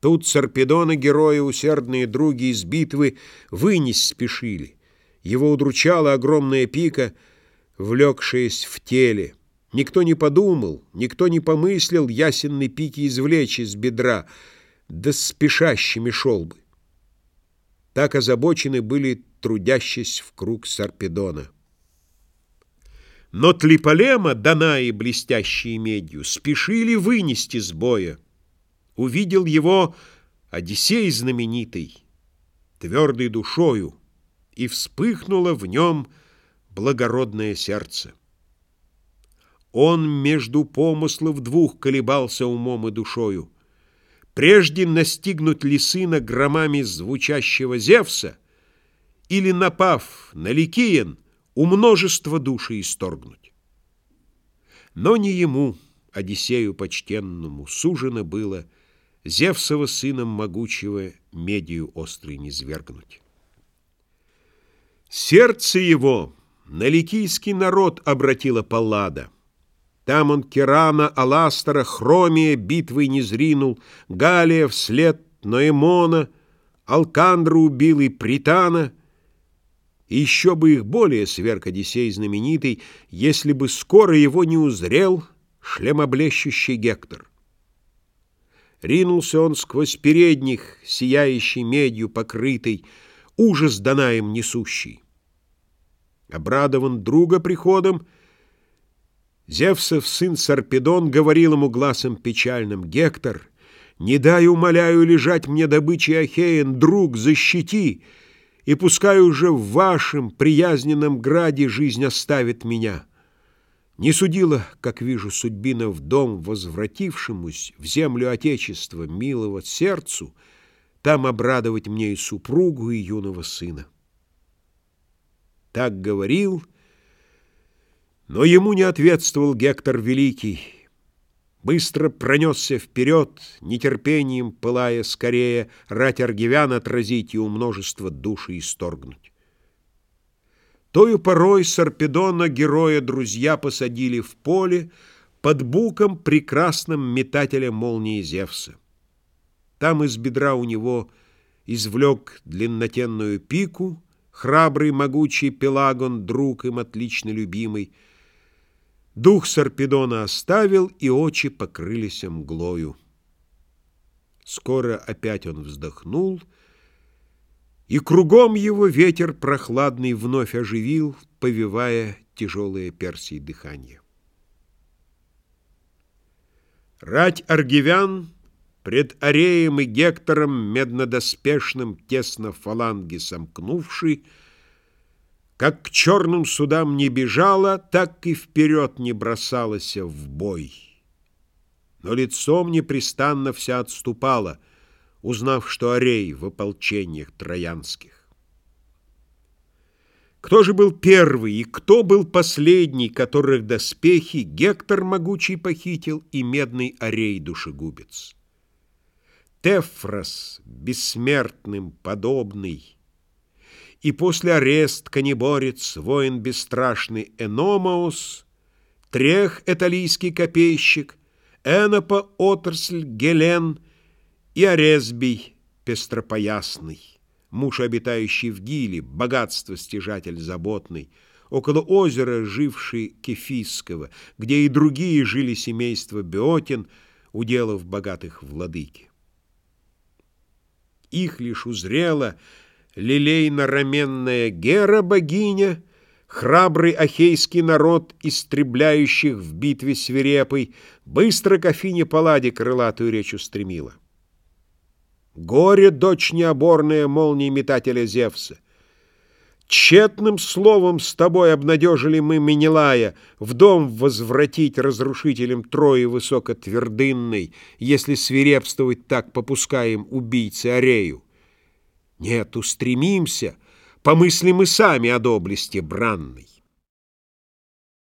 Тут Сарпедона герои, усердные други из битвы, вынес спешили. Его удручала огромная пика, влекшаяся в теле. Никто не подумал, никто не помыслил ясенной пики извлечь из бедра, да спешащими шел бы. Так озабочены были трудящись в круг Сарпедона. Но Тлиполема, Данаи, блестящие медью, спешили вынести с боя увидел его Одиссей знаменитый, твердой душою, и вспыхнуло в нем благородное сердце. Он между помыслов двух колебался умом и душою. Прежде настигнуть ли сына громами звучащего Зевса, или, напав на Ликиен, у множества души исторгнуть. Но не ему, Одиссею почтенному, сужено было — Зевсова сыном могучего медию острый не свергнуть. Сердце его на ликийский народ обратила Паллада. Там он Керана, Аластера, Хромия битвой не зринул, Галия вслед Ноэмона, Алкандра убил и Притана, и еще бы их более сверг Одиссей знаменитый, если бы скоро его не узрел шлемоблещущий Гектор. Ринулся он сквозь передних, сияющий медью покрытый, ужас Данаем несущий. Обрадован друга приходом, Зевсов сын Сарпедон говорил ему глазом печальным, «Гектор, не дай, умоляю, лежать мне добычей Ахеен, друг, защити, и пускай уже в вашем приязненном граде жизнь оставит меня». Не судила, как вижу, судьбина в дом возвратившемусь, в землю Отечества, милого сердцу, там обрадовать мне и супругу, и юного сына. Так говорил, но ему не ответствовал Гектор Великий. Быстро пронесся вперед, нетерпением пылая скорее, рать аргивян отразить и у множества души исторгнуть. Тою порой Сарпедона героя друзья посадили в поле под буком прекрасным метателя молнии Зевса. Там из бедра у него извлек длиннотенную пику, храбрый могучий Пелагон, друг им отлично любимый. Дух Сарпедона оставил, и очи покрылись мглою. Скоро опять он вздохнул — и кругом его ветер прохладный вновь оживил, Повивая тяжелое персии дыхание. Рать аргивян пред Ареем и Гектором Меднодоспешным, тесно фаланги сомкнувши, Как к черным судам не бежала, Так и вперед не бросалась в бой. Но лицом непрестанно вся отступала — узнав, что Арей в ополчениях троянских. Кто же был первый и кто был последний, которых доспехи Гектор могучий похитил и медный Арей душегубец? Тефрос, бессмертным подобный, и после арест каниборец, воин бесстрашный Эномаус, Трех, эталийский копейщик, Энопа, отрасль, Гелен — и Орезбий пестропоясный, муж, обитающий в Гиле, богатство стяжатель заботный, около озера, живший Кефисского, где и другие жили семейства Беотин, уделов богатых владыки. Их лишь узрела лилейно-раменная Гера-богиня, храбрый ахейский народ, истребляющих в битве свирепой, быстро к Афине Палладе крылатую речь устремила. Горе, дочь необорная, молнии метателя Зевса! Тщетным словом с тобой обнадежили мы Менелая В дом возвратить разрушителем Трои высокотвердынной, Если свирепствовать так попускаем убийце Арею. Нет, устремимся, помыслим и сами о доблести бранной.